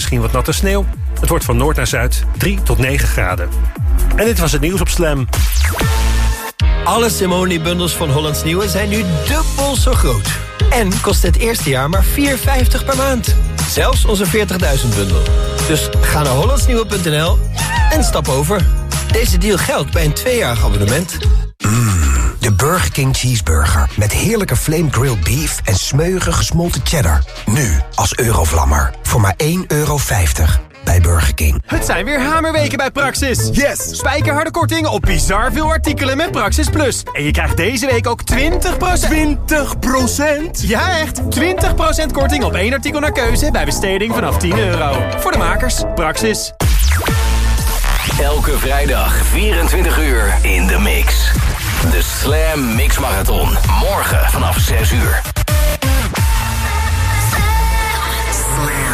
misschien wat natte sneeuw. Het wordt van noord naar zuid 3 tot 9 graden. En dit was het nieuws op Slam. Alle Simone-bundels van Hollands Nieuwe zijn nu dubbel zo groot. En kost het eerste jaar maar 4,50 per maand. Zelfs onze 40.000-bundel. Dus ga naar hollandsnieuwe.nl en stap over. Deze deal geldt bij een tweejarig abonnement. De Burger King Cheeseburger. Met heerlijke flame grilled beef en smeuige gesmolten cheddar. Nu als Eurovlammer. Voor maar 1,50 euro bij Burger King. Het zijn weer hamerweken bij Praxis. Yes! Spijkerharde korting op bizar veel artikelen met Praxis Plus. En je krijgt deze week ook 20%... 20%? Ja, echt! 20% korting op één artikel naar keuze bij besteding vanaf 10 euro. Voor de makers, Praxis. Elke vrijdag 24 uur in de mix. De Slam Mix Marathon. Morgen vanaf 6 uur. Our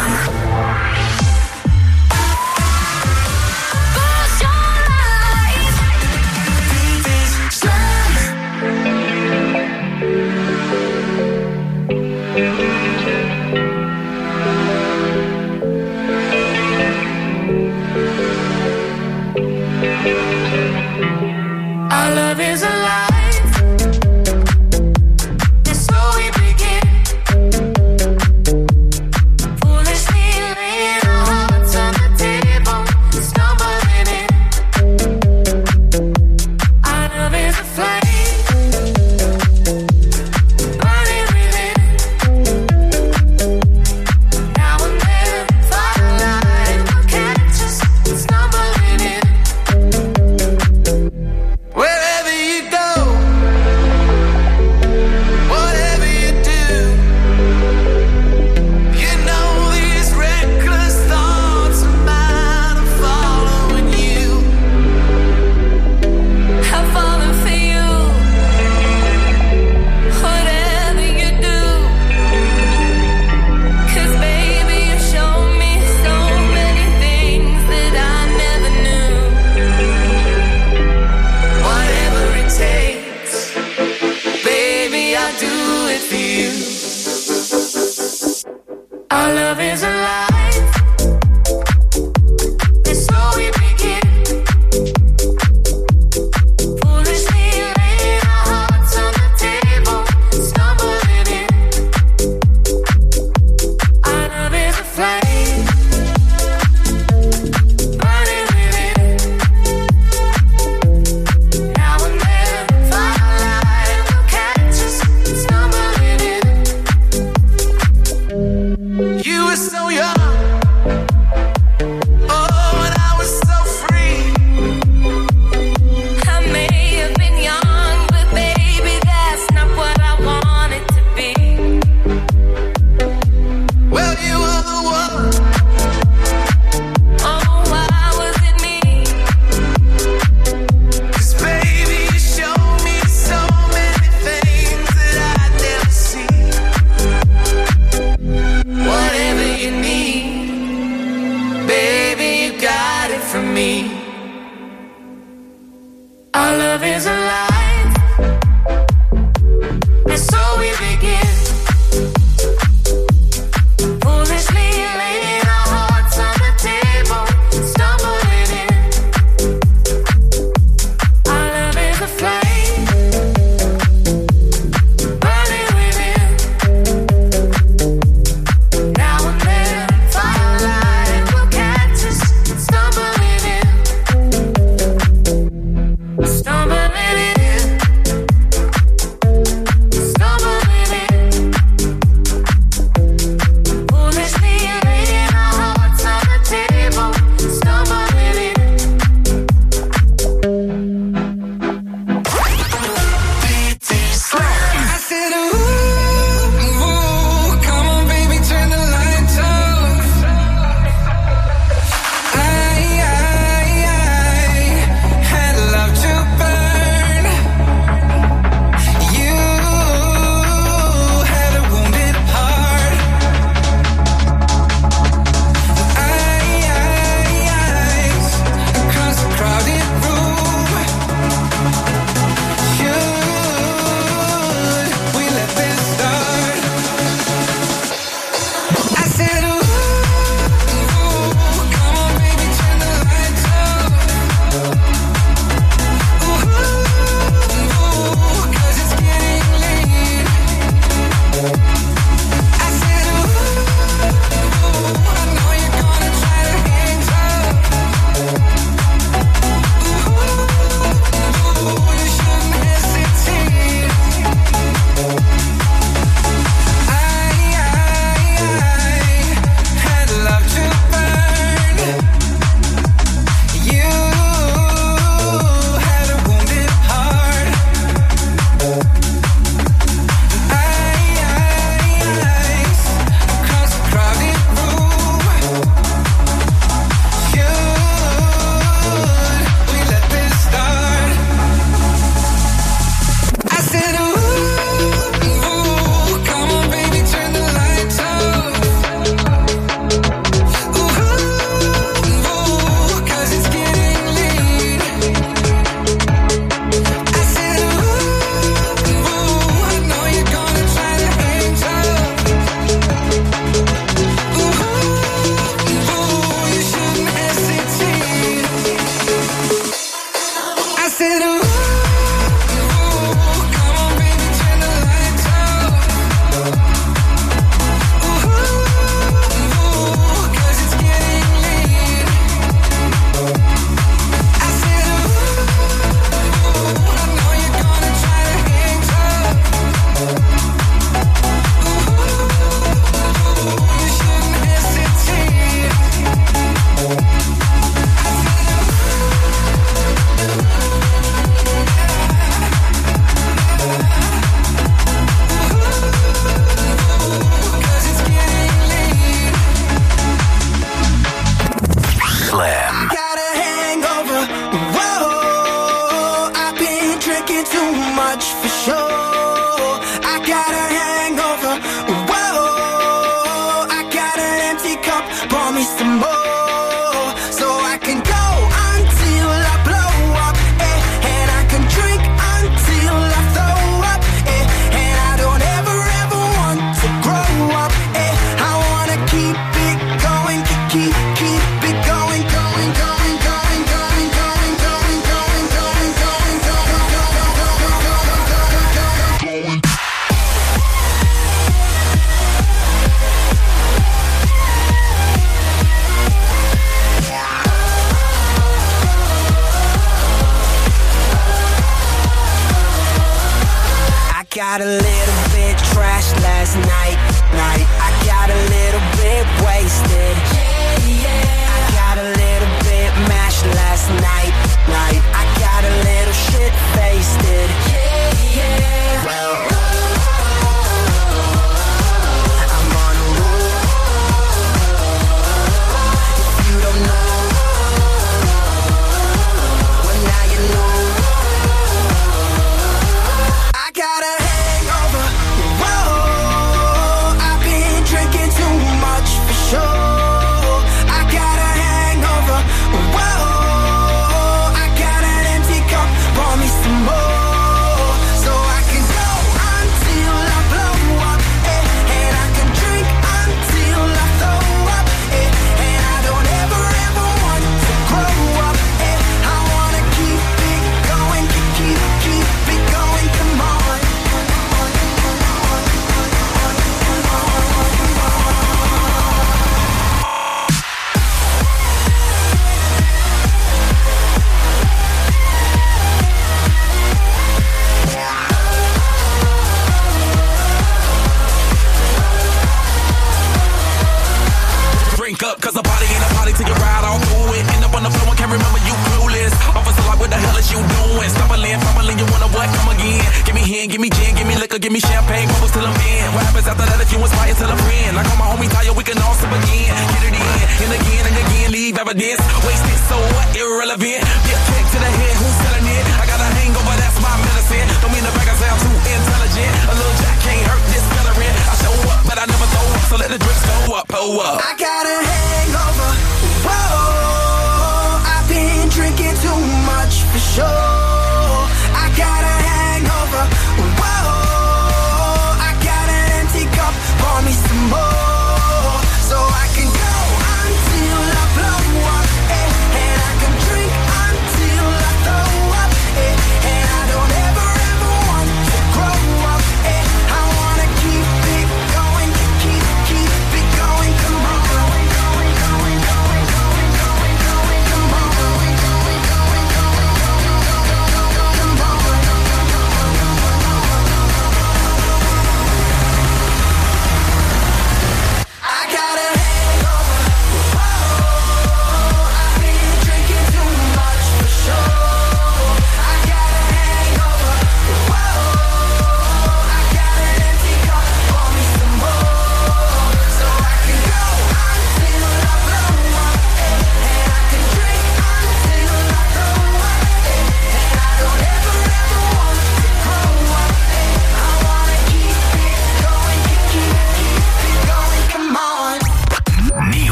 champagne, give me gin, give me liquor, give me champagne, bubbles till I'm in. What happens after that if you inspire till a friend? Like on my homie Tayo, we can all sip again. Get it in, and again, and again, leave evidence. Wasted, so what? Irrelevant. Get kicked to the head, who's selling it? I got a hangover, that's my medicine. Don't mean the back, I sound too intelligent. A little jack can't hurt this veteran. I show up, but I never throw up, so let the drips go up, oh up. I got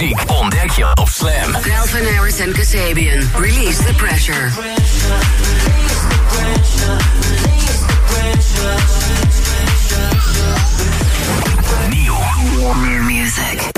muziek ontdek je of Slam. Calvin Harris en Kasabian. Release the pressure. New. Warmer music.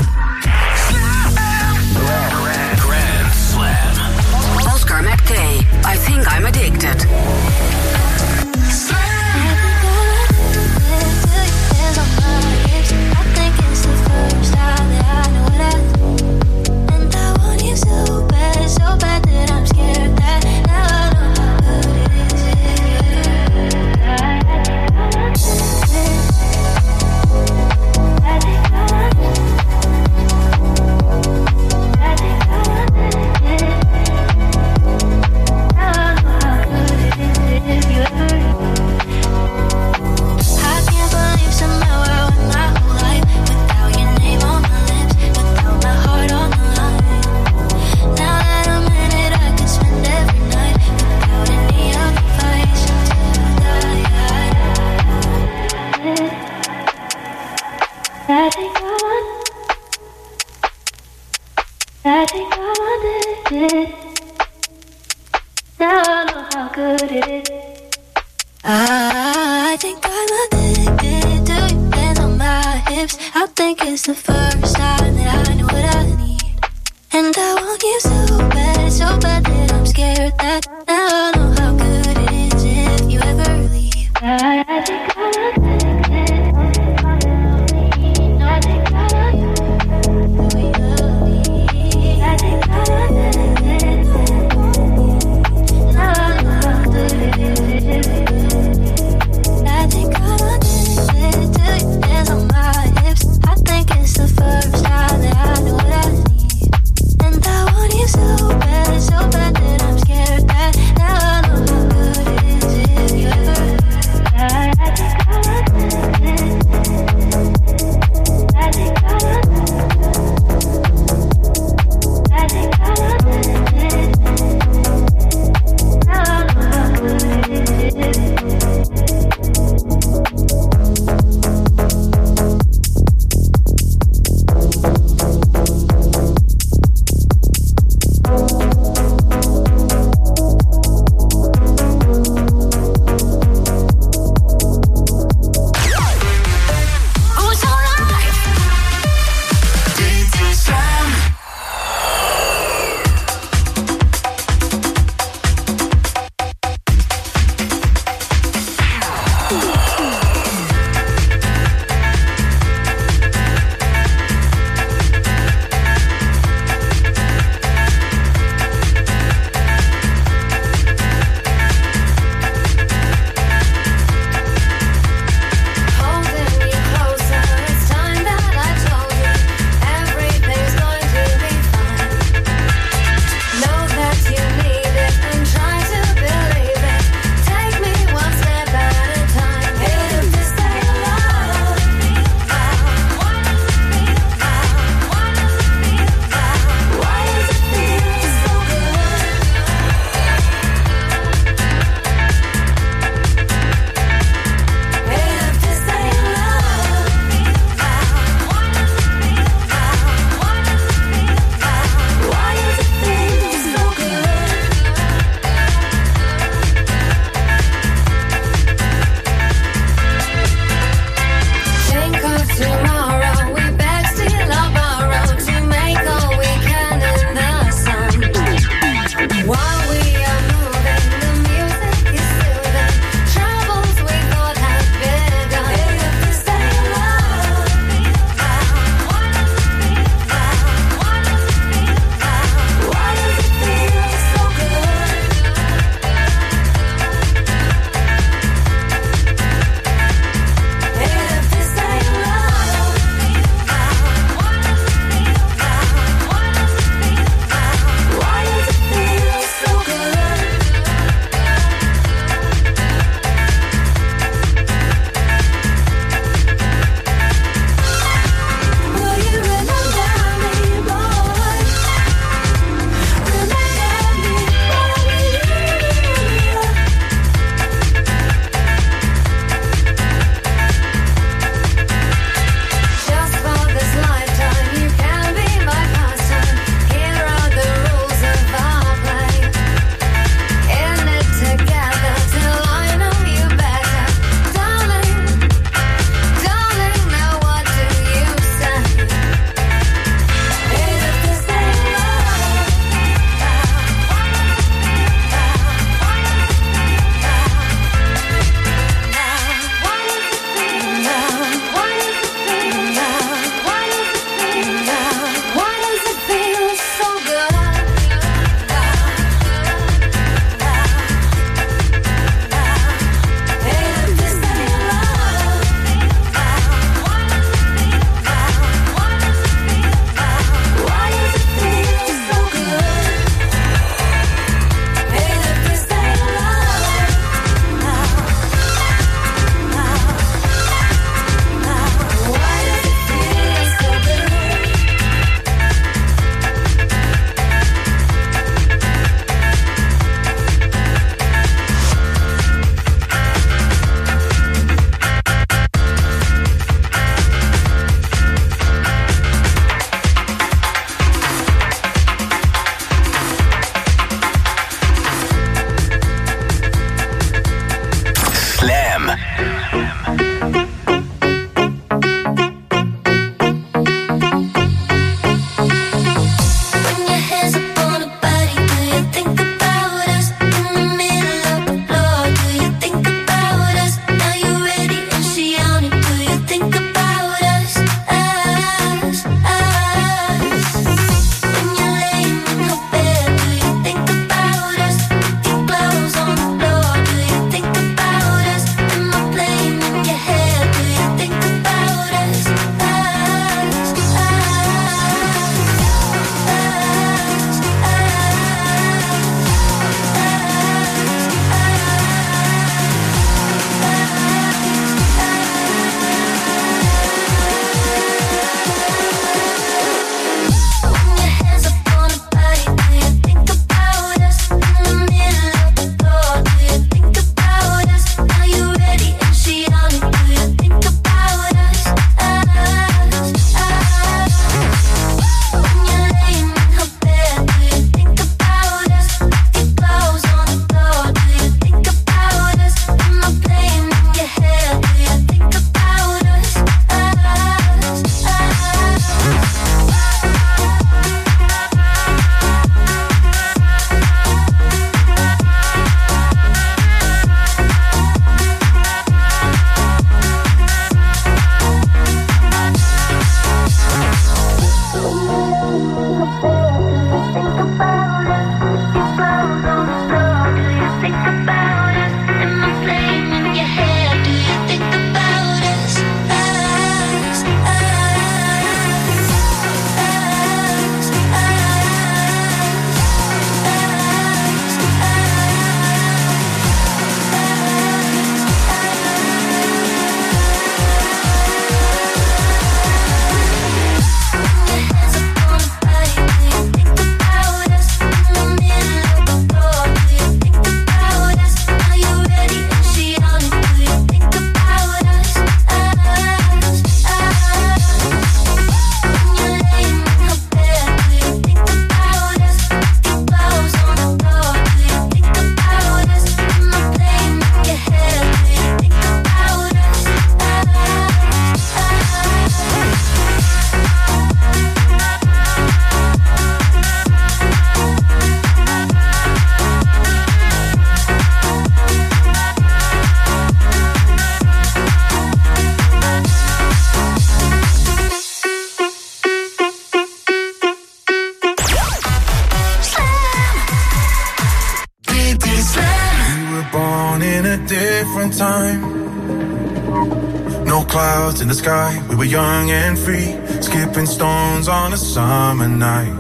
Night.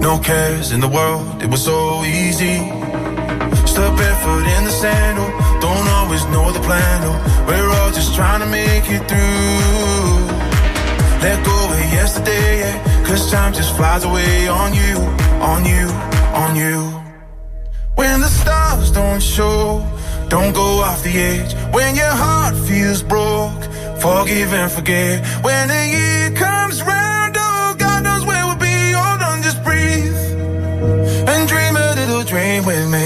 No cares in the world, it was so easy. Step barefoot in the sandal, oh, don't always know the plan. Oh, we're all just trying to make it through. Let go of yesterday, yeah, cause time just flies away on you, on you, on you. When the stars don't show, don't go off the edge. When your heart feels broke, forgive and forget. When the year with me.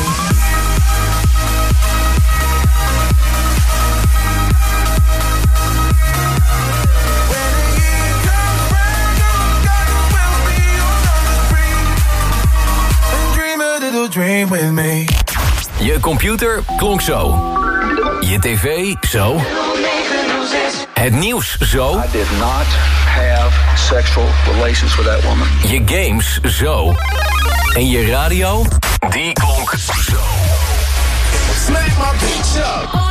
dream with me. Je computer klonk zo. Je tv zo. Het nieuws zo. I did not have sexual relations with that woman. Je games zo. En je radio, die klonk zo. Smack my bitch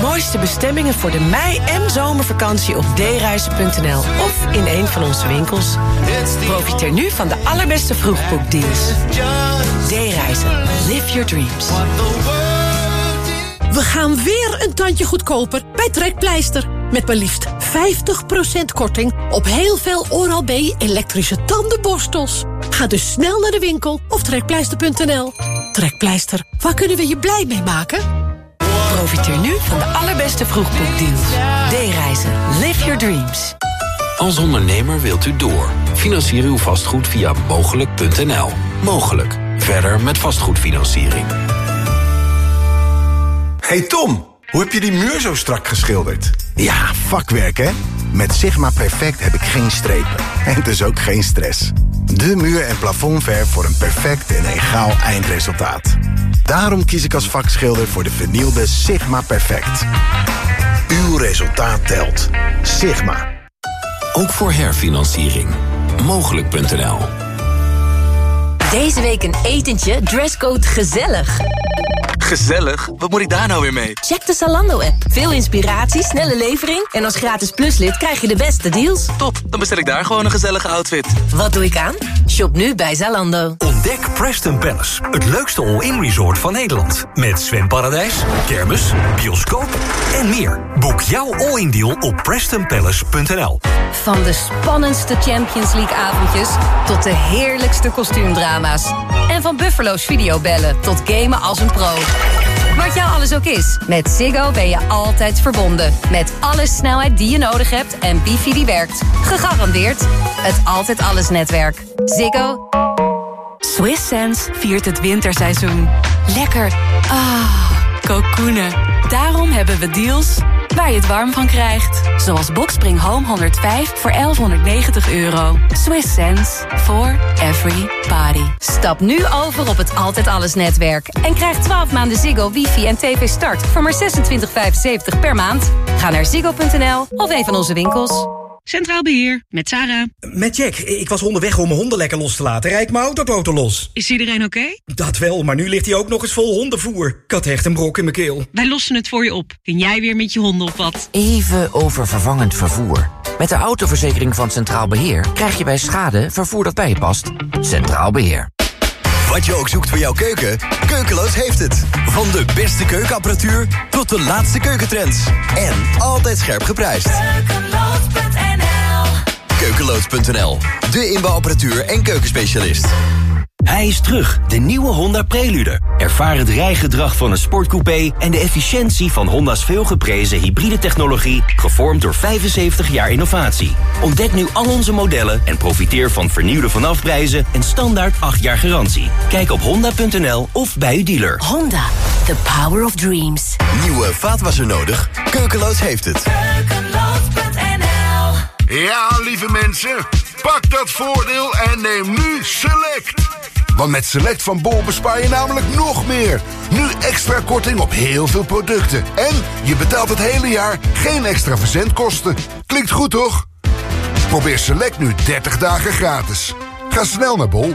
mooiste bestemmingen voor de mei- en zomervakantie op dereizen.nl of in een van onze winkels. Profiteer nu van de allerbeste vroegboekdeals. D-reizen. Live your dreams. We gaan weer een tandje goedkoper bij Trekpleister. Met maar liefst 50% korting op heel veel Oral-B elektrische tandenborstels. Ga dus snel naar de winkel of trekpleister.nl. Trekpleister, waar kunnen we je blij mee maken? Profiteer nu van de allerbeste vroegboekdeals. D-reizen. Live your dreams. Als ondernemer wilt u door. Financier uw vastgoed via mogelijk.nl. Mogelijk. Verder met vastgoedfinanciering. Hey Tom, hoe heb je die muur zo strak geschilderd? Ja, vakwerk hè? Met Sigma Perfect heb ik geen strepen. En dus ook geen stress. De muur- en plafondverf voor een perfect en egaal eindresultaat. Daarom kies ik als vakschilder voor de vernielde Sigma Perfect. Uw resultaat telt. Sigma. Ook voor herfinanciering. Mogelijk.nl. Deze week een etentje, dresscode gezellig. Gezellig? Wat moet ik daar nou weer mee? Check de Zalando-app. Veel inspiratie, snelle levering... en als gratis pluslid krijg je de beste deals. Top, dan bestel ik daar gewoon een gezellige outfit. Wat doe ik aan? Shop nu bij Zalando. Ontdek Preston Palace, het leukste all-in resort van Nederland. Met zwemparadijs, kermis, bioscoop en meer. Boek jouw all-in deal op prestonpalace.nl. Van de spannendste Champions League-avondjes... tot de heerlijkste En van Buffalo's videobellen tot gamen als een pro. Wat jou alles ook is, met Ziggo ben je altijd verbonden. Met alle snelheid die je nodig hebt en wifi die werkt. Gegarandeerd het Altijd Alles netwerk. Ziggo. Swiss Sense viert het winterseizoen. Lekker. Ah, kokoenen. Daarom hebben we deals waar je het warm van krijgt. Zoals Boxspring Home 105 voor 1190 euro. Swiss sense for every party. Stap nu over op het Altijd Alles netwerk. En krijg 12 maanden Ziggo, wifi en tv start voor maar 26,75 per maand. Ga naar ziggo.nl of een van onze winkels. Centraal Beheer, met Sarah. Met Jack. Ik was onderweg om mijn honden lekker los te laten. Rijd mijn autoboten los. Is iedereen oké? Dat wel, maar nu ligt hij ook nog eens vol hondenvoer. Ik had echt een brok in mijn keel. Wij lossen het voor je op. Kun jij weer met je honden op wat? Even over vervangend vervoer. Met de autoverzekering van Centraal Beheer krijg je bij schade vervoer dat bij je past. Centraal Beheer. Wat je ook zoekt voor jouw keuken, Keukeloos heeft het. Van de beste keukenapparatuur tot de laatste keukentrends. En altijd scherp geprijsd. Keukeloos.nl, de inbouwapparatuur en keukenspecialist. Hij is terug, de nieuwe Honda Prelude. Ervaar het rijgedrag van een sportcoupé en de efficiëntie van Honda's veelgeprezen hybride technologie, gevormd door 75 jaar innovatie. Ontdek nu al onze modellen en profiteer van vernieuwde vanafprijzen en standaard 8 jaar garantie. Kijk op honda.nl of bij uw dealer. Honda, the power of dreams. Nieuwe vaatwasser nodig? Keukeloos heeft het. Ja, lieve mensen, pak dat voordeel en neem nu Select. Want met Select van Bol bespaar je namelijk nog meer. Nu extra korting op heel veel producten. En je betaalt het hele jaar geen extra verzendkosten. Klinkt goed, toch? Probeer Select nu 30 dagen gratis. Ga snel naar Bol.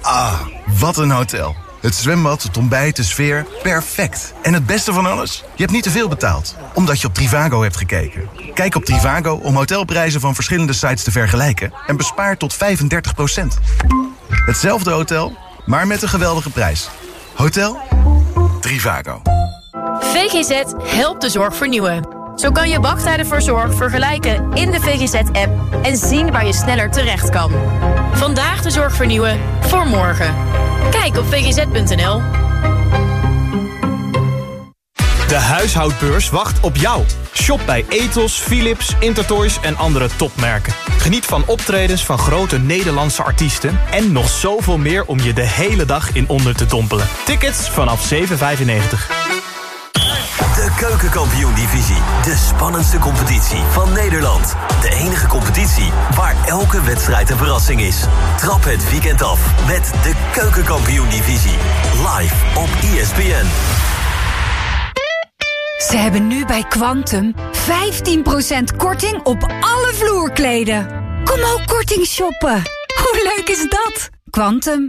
Ah, wat een hotel. Het zwembad, het ontbijt, de sfeer, perfect. En het beste van alles? Je hebt niet te veel betaald, omdat je op Trivago hebt gekeken. Kijk op Trivago om hotelprijzen van verschillende sites te vergelijken... en bespaar tot 35% Hetzelfde hotel, maar met een geweldige prijs. Hotel Trivago. VGZ helpt de zorg vernieuwen. Zo kan je wachttijden voor zorg vergelijken in de VGZ-app... en zien waar je sneller terecht kan. Vandaag de zorg vernieuwen, voor morgen. Kijk op vgz.nl. De huishoudbeurs wacht op jou. Shop bij Ethos, Philips, Intertoys en andere topmerken. Geniet van optredens van grote Nederlandse artiesten... en nog zoveel meer om je de hele dag in onder te dompelen. Tickets vanaf 7,95. Keukenkampioen-divisie. De spannendste competitie van Nederland. De enige competitie waar elke wedstrijd een verrassing is. Trap het weekend af met de Keukenkampioen-divisie. Live op ESPN. Ze hebben nu bij Quantum 15% korting op alle vloerkleden. Kom ook korting shoppen. Hoe leuk is dat? Quantum.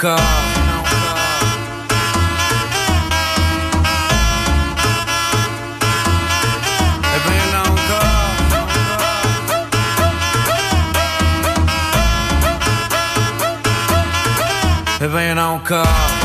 cá. É bem cá. É bem não cá.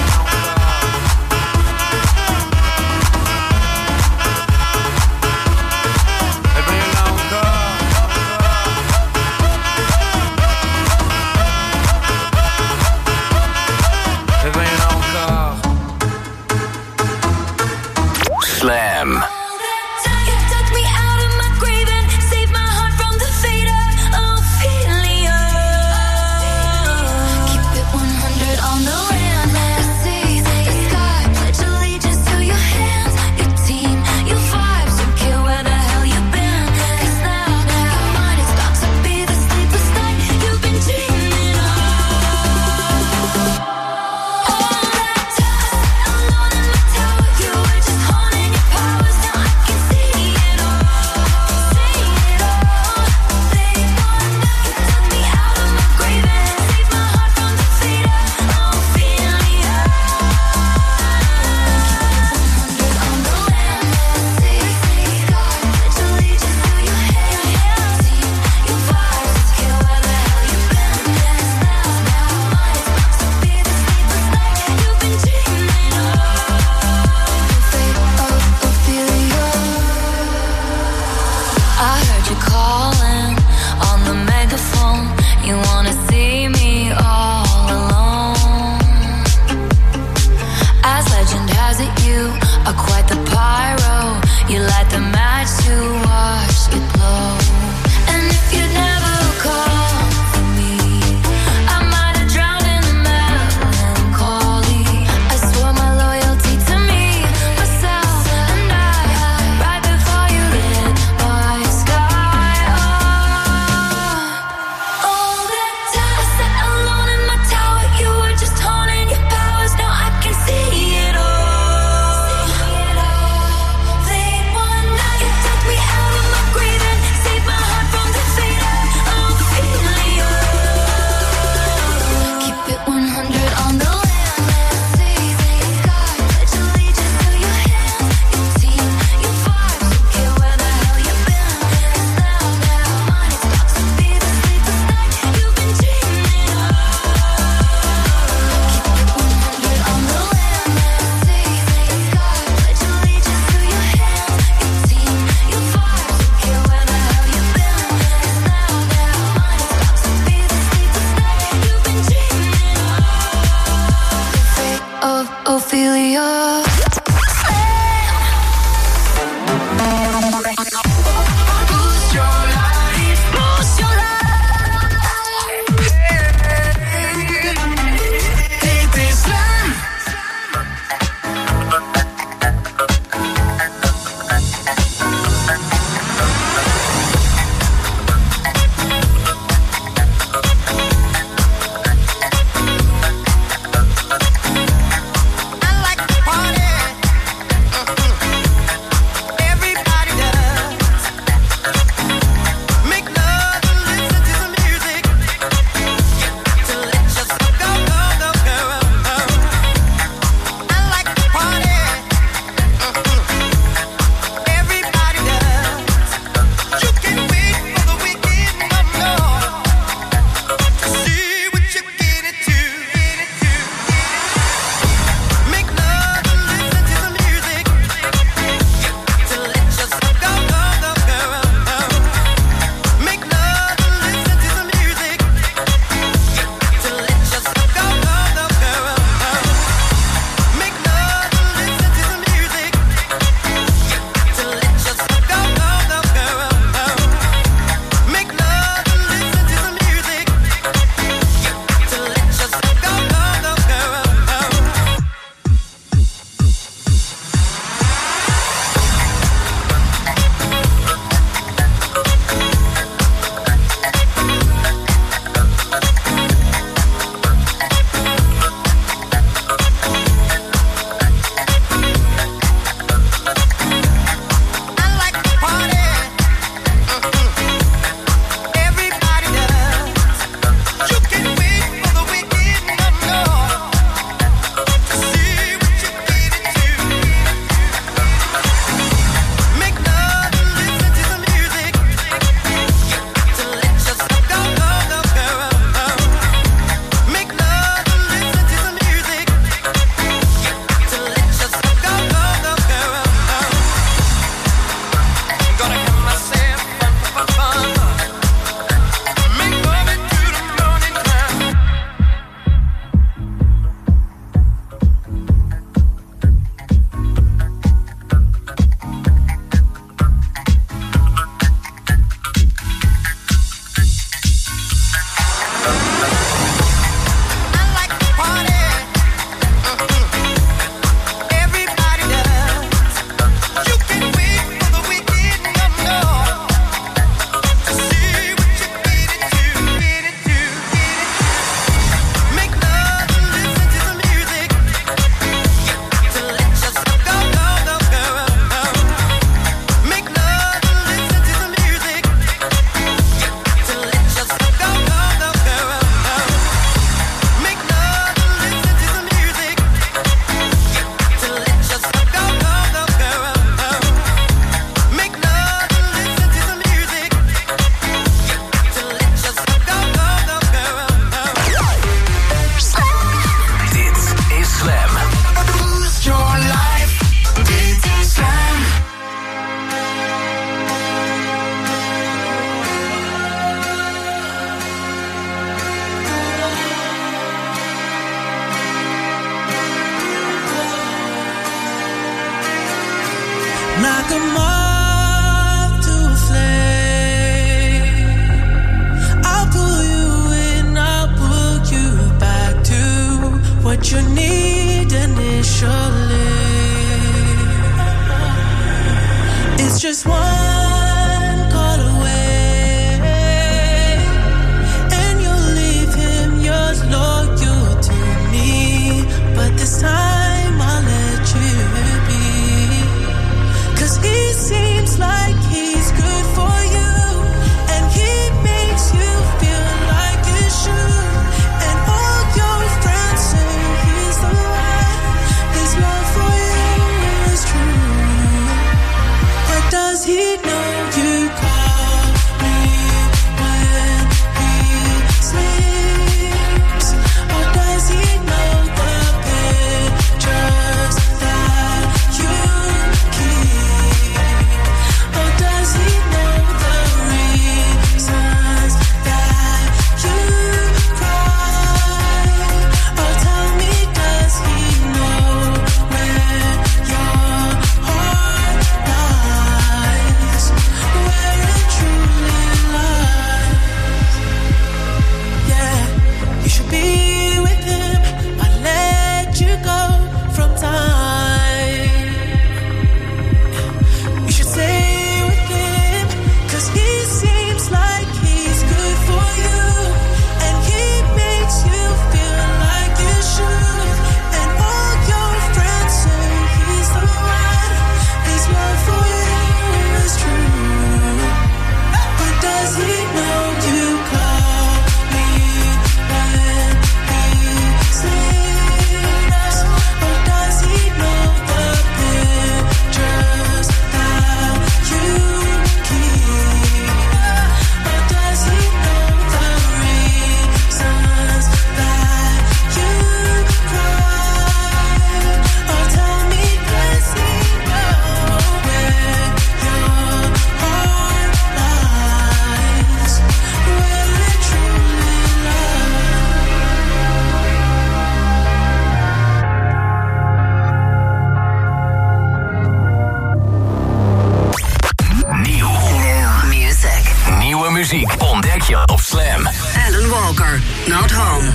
muziek ontdek je op Slam. Alan Walker, Not Home.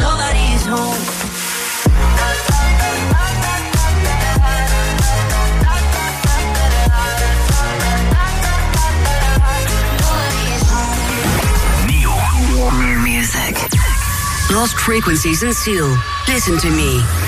Nobody's home. Music. Lost frequencies and seal. Listen to me.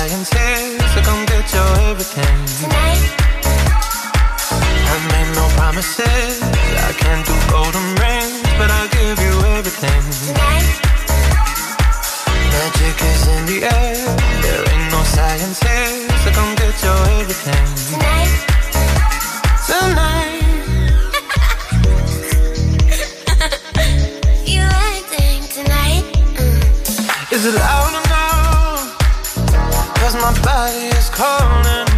There ain't no science here, so come get your everything. tonight. I made no promises. I can't do golden rings, but I'll give you everything. tonight. Magic is in the air. There ain't no science here, so come get your everything. Tonight. You tonight? Mm. Is it loud my body is calling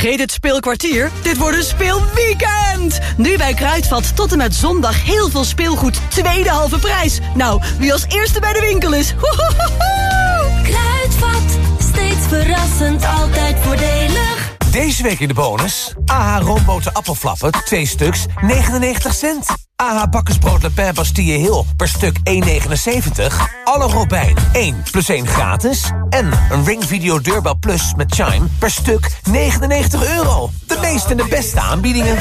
Vergeet het speelkwartier, dit wordt een speelweekend! Nu bij Kruidvat tot en met zondag heel veel speelgoed, tweede halve prijs. Nou, wie als eerste bij de winkel is, Kruidvat, steeds verrassend, altijd voordelig. Deze week in de bonus, AH Roomboten appelflappen, 2 stuks, 99 cent. AH bakkersbrood Le Pen Bastille Hill per stuk 1,79. Alle Robijn 1 plus 1 gratis. En een Ring Video Deurbel Plus met Chime per stuk 99 euro. De meeste en de beste aanbiedingen.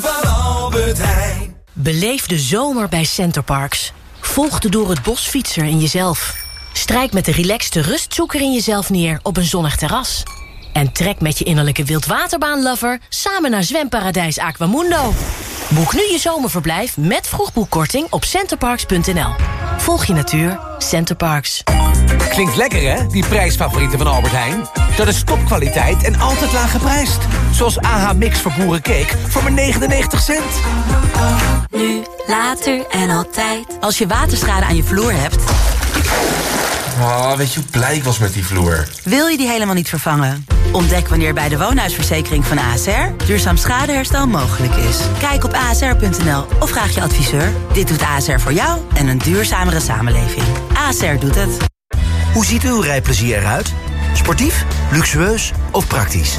Van Albert Heijn. Beleef de zomer bij Centerparks. Volg de door het bosfietser in jezelf. Strijk met de relaxte rustzoeker in jezelf neer op een zonnig terras. En trek met je innerlijke wildwaterbaanlover samen naar zwemparadijs Aquamundo. Boek nu je zomerverblijf met vroegboekkorting op centerparks.nl. Volg je natuur, Centerparks. Klinkt lekker hè, die prijsfavorieten van Albert Heijn? Dat is topkwaliteit en altijd laag geprijsd. Zoals AH Mix verboeren cake voor maar 99 cent. Nu, later en altijd. Als je waterschade aan je vloer hebt... Oh, weet je hoe blij ik was met die vloer? Wil je die helemaal niet vervangen? Ontdek wanneer bij de woonhuisverzekering van ASR duurzaam schadeherstel mogelijk is. Kijk op asr.nl of vraag je adviseur. Dit doet ASR voor jou en een duurzamere samenleving. ASR doet het. Hoe ziet uw rijplezier eruit? Sportief, luxueus of praktisch?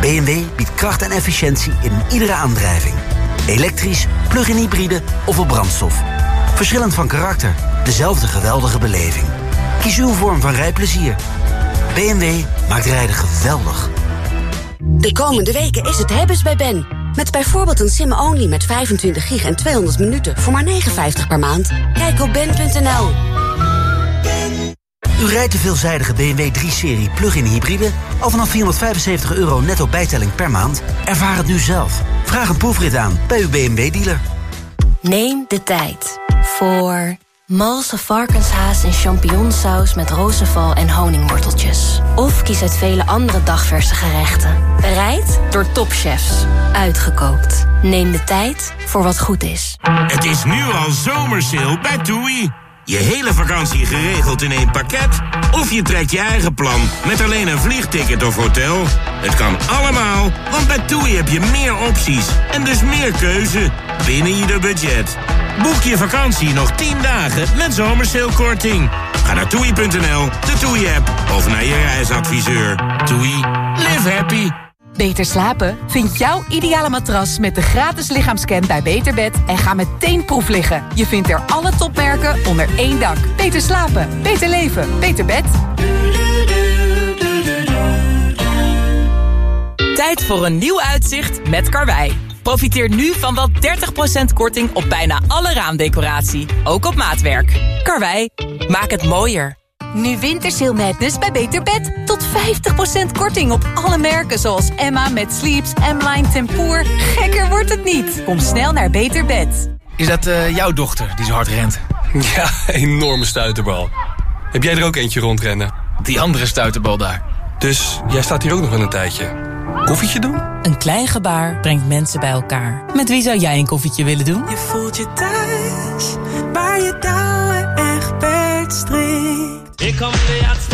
BMW biedt kracht en efficiëntie in iedere aandrijving. Elektrisch, plug-in hybride of op brandstof. Verschillend van karakter, dezelfde geweldige beleving. Kies uw vorm van rijplezier. BMW maakt rijden geweldig. De komende weken is het hebben's bij Ben. Met bijvoorbeeld een sim-only met 25 gig en 200 minuten voor maar 59 per maand. Kijk op ben.nl. U rijdt de veelzijdige BMW 3-serie plug-in hybride... al vanaf 475 euro netto bijtelling per maand? Ervaar het nu zelf. Vraag een proefrit aan bij uw BMW-dealer. Neem de tijd voor malse varkenshaas in champignonsaus met rozenval en honingworteltjes. Of kies uit vele andere dagverse gerechten. Bereid door topchefs. Uitgekookt. Neem de tijd voor wat goed is. Het is nu al zomersale bij TUI. Je hele vakantie geregeld in één pakket? Of je trekt je eigen plan met alleen een vliegticket of hotel? Het kan allemaal, want bij TUI heb je meer opties en dus meer keuze binnen ieder budget. Boek je vakantie nog 10 dagen met zomersalekorting. Ga naar toei.nl, de TUI-app of naar je reisadviseur. TUI, live happy. Beter slapen? Vind jouw ideale matras met de gratis lichaamscan bij Beterbed en ga meteen proef liggen. Je vindt er alle topmerken onder één dak. Beter slapen, beter leven, beter bed. Tijd voor een nieuw uitzicht met Karwei. Profiteer nu van wel 30% korting op bijna alle raamdecoratie. Ook op maatwerk. Karwei, maak het mooier. Nu Wintersail Madness bij Beter Bed. Tot 50% korting op alle merken zoals Emma met Sleeps, M-Line Tempoor. Gekker wordt het niet. Kom snel naar Beter Bed. Is dat eh, jouw dochter die zo hard rent? Ja, enorme stuiterbal. Heb jij er ook eentje rondrennen? Die andere stuiterbal daar. Dus jij staat hier ook nog wel een tijdje. Koffietje doen? Een klein gebaar brengt mensen bij elkaar. Met wie zou jij een koffietje willen doen? Je voelt je thuis, waar je touwen echt.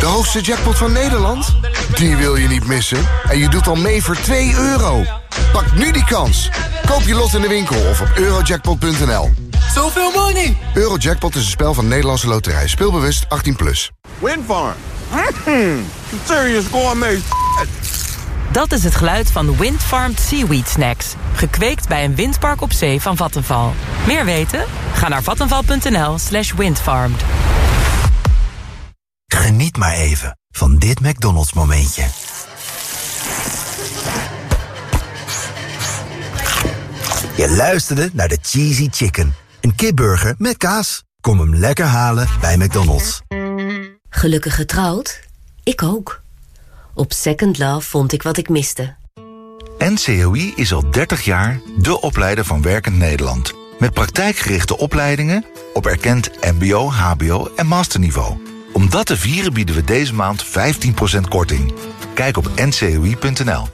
De hoogste jackpot van Nederland? Die wil je niet missen. En je doet al mee voor 2 euro. Pak nu die kans. Koop je lot in de winkel of op eurojackpot.nl. Zoveel money! Eurojackpot is een spel van Nederlandse Loterij. Speelbewust 18+. Plus. Windfarm. Mm, serious gourmet Dat is het geluid van Windfarmed Seaweed Snacks. Gekweekt bij een windpark op zee van Vattenval. Meer weten? Ga naar vattenval.nl slash windfarmed. Geniet maar even van dit McDonald's momentje. Je luisterde naar de Cheesy Chicken. Een kipburger met kaas. Kom hem lekker halen bij McDonald's. Gelukkig getrouwd? Ik ook. Op Second Love vond ik wat ik miste. NCOI is al 30 jaar de opleider van Werkend Nederland. Met praktijkgerichte opleidingen op erkend mbo, hbo en masterniveau. Om dat te vieren bieden we deze maand 15% korting. Kijk op ncoi.nl.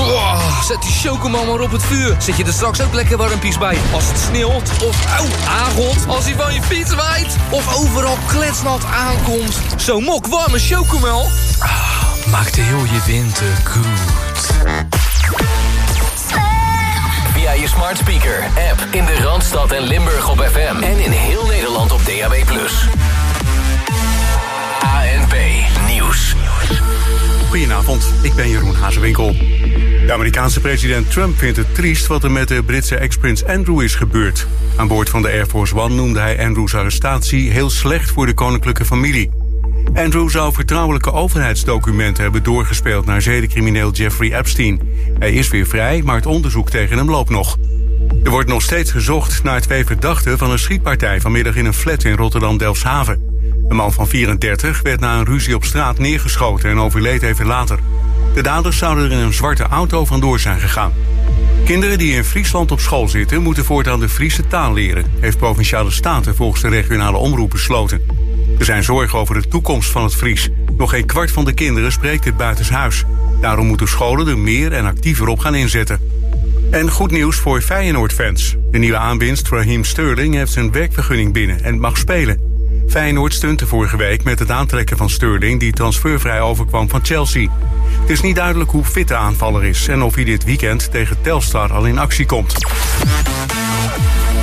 Oh, zet die chocomel maar op het vuur. Zet je er straks ook lekker warmpies bij. Als het sneeuwt of auw, aangot. Als hij van je fiets waait. Of overal kletsnat aankomt. Zo'n mok warme chocomel. Ah, maakt heel je winter goed. Via je smart speaker, app in de Randstad en Limburg op FM. En in heel Nederland op DAB+. ANP Nieuws. Goedenavond, ik ben Jeroen Hazewinkel. De Amerikaanse president Trump vindt het triest wat er met de Britse ex-prins Andrew is gebeurd. Aan boord van de Air Force One noemde hij Andrews arrestatie heel slecht voor de koninklijke familie. Andrew zou vertrouwelijke overheidsdocumenten hebben doorgespeeld naar zedencrimineel Jeffrey Epstein. Hij is weer vrij, maar het onderzoek tegen hem loopt nog. Er wordt nog steeds gezocht naar twee verdachten van een schietpartij vanmiddag in een flat in Rotterdam-Delfshaven. Een man van 34 werd na een ruzie op straat neergeschoten en overleed even later. De daders zouden er in een zwarte auto vandoor zijn gegaan. Kinderen die in Friesland op school zitten... moeten voortaan de Friese taal leren... heeft Provinciale Staten volgens de regionale omroep besloten. Er zijn zorgen over de toekomst van het Fries. Nog geen kwart van de kinderen spreekt dit buitenshuis. Daarom moeten scholen er meer en actiever op gaan inzetten. En goed nieuws voor Feyenoord-fans. De nieuwe aanwinst Raheem Sterling heeft zijn werkvergunning binnen en mag spelen. Feyenoord stunte vorige week met het aantrekken van Sterling... die transfervrij overkwam van Chelsea. Het is niet duidelijk hoe fit de aanvaller is... en of hij dit weekend tegen Telstar al in actie komt.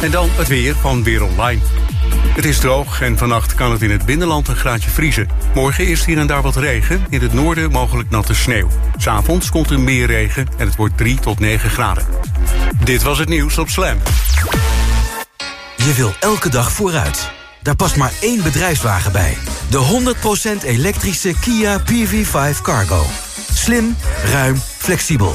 En dan het weer van Weer Online. Het is droog en vannacht kan het in het binnenland een graadje vriezen. Morgen is hier en daar wat regen, in het noorden mogelijk natte sneeuw. S'avonds komt er meer regen en het wordt 3 tot 9 graden. Dit was het nieuws op Slam. Je wil elke dag vooruit. Daar past maar één bedrijfswagen bij. De 100% elektrische Kia PV5 Cargo. Slim, ruim, flexibel.